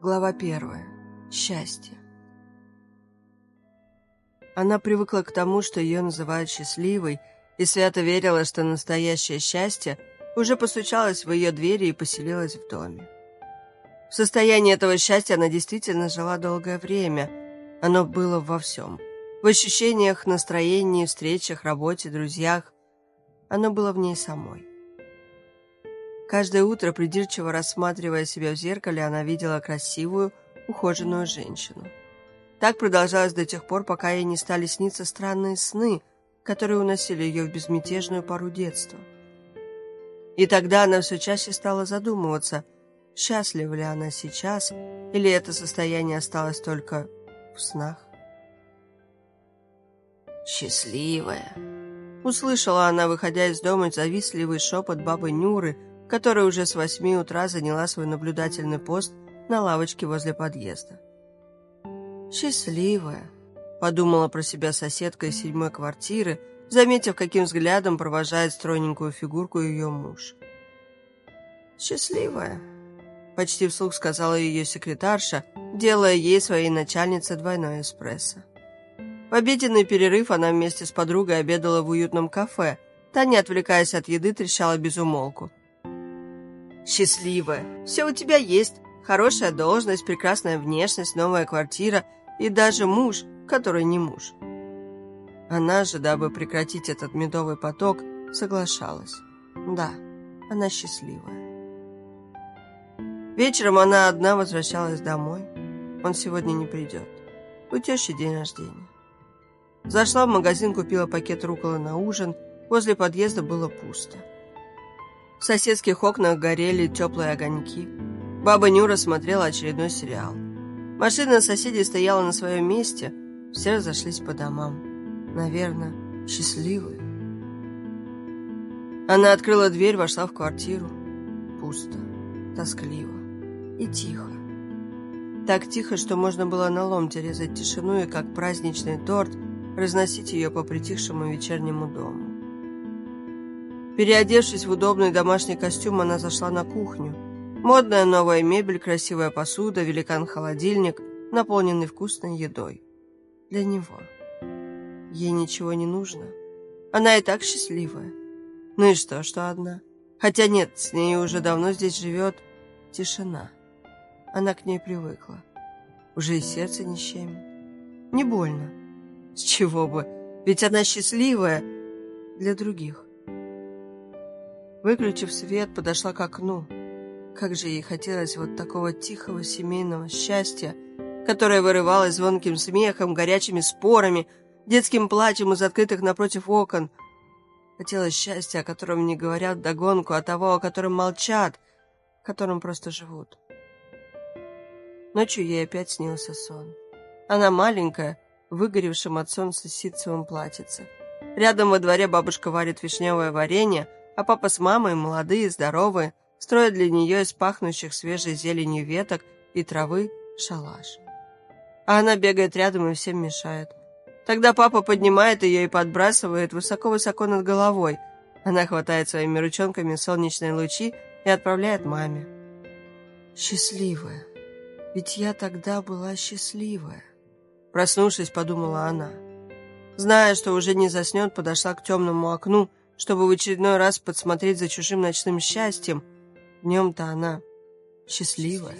Глава первая. Счастье. Она привыкла к тому, что ее называют счастливой, и свято верила, что настоящее счастье уже постучалось в ее двери и поселилось в доме. В состоянии этого счастья она действительно жила долгое время. Оно было во всем. В ощущениях, настроении, встречах, работе, друзьях. Оно было в ней самой. Каждое утро, придирчиво рассматривая себя в зеркале, она видела красивую, ухоженную женщину. Так продолжалось до тех пор, пока ей не стали сниться странные сны, которые уносили ее в безмятежную пару детства. И тогда она все чаще стала задумываться, счастлива ли она сейчас, или это состояние осталось только в снах. «Счастливая!» Услышала она, выходя из дома, завистливый шепот бабы Нюры – которая уже с восьми утра заняла свой наблюдательный пост на лавочке возле подъезда. «Счастливая», — подумала про себя соседка из седьмой квартиры, заметив, каким взглядом провожает стройненькую фигурку ее муж. «Счастливая», — почти вслух сказала ее секретарша, делая ей своей начальнице двойной эспрессо. В обеденный перерыв она вместе с подругой обедала в уютном кафе. Та, не отвлекаясь от еды, трещала без умолку счастливая. Все у тебя есть. Хорошая должность, прекрасная внешность, новая квартира и даже муж, который не муж. Она же, дабы прекратить этот медовый поток, соглашалась. Да, она счастливая. Вечером она одна возвращалась домой. Он сегодня не придет. У тещи день рождения. Зашла в магазин, купила пакет руколы на ужин. Возле подъезда было пусто. В соседских окнах горели теплые огоньки. Баба Нюра смотрела очередной сериал. Машина соседей стояла на своем месте. Все разошлись по домам. Наверное, счастливые. Она открыла дверь, вошла в квартиру. Пусто, тоскливо и тихо. Так тихо, что можно было на ломте резать тишину и, как праздничный торт, разносить ее по притихшему вечернему дому. Переодевшись в удобный домашний костюм, она зашла на кухню. Модная новая мебель, красивая посуда, великан-холодильник, наполненный вкусной едой. Для него. Ей ничего не нужно. Она и так счастливая. Ну и что, что одна? Хотя нет, с ней уже давно здесь живет тишина. Она к ней привыкла. Уже и сердце не щемит. Не больно. С чего бы? Ведь она счастливая для других. Выключив свет, подошла к окну. Как же ей хотелось вот такого тихого семейного счастья, которое вырывалось звонким смехом, горячими спорами, детским плачем из открытых напротив окон. Хотелось счастья, о котором не говорят догонку, а того, о котором молчат, которым просто живут. Ночью ей опять снился сон. Она маленькая, выгоревшим от солнца ситцевым платьице. Рядом во дворе бабушка варит вишневое варенье, а папа с мамой, молодые, здоровые, строят для нее из пахнущих свежей зеленью веток и травы шалаш. А она бегает рядом и всем мешает. Тогда папа поднимает ее и подбрасывает высоко-высоко над головой. Она хватает своими ручонками солнечные лучи и отправляет маме. «Счастливая. Ведь я тогда была счастливая», — проснувшись, подумала она. Зная, что уже не заснет, подошла к темному окну чтобы в очередной раз подсмотреть за чужим ночным счастьем. В нем-то она счастливая.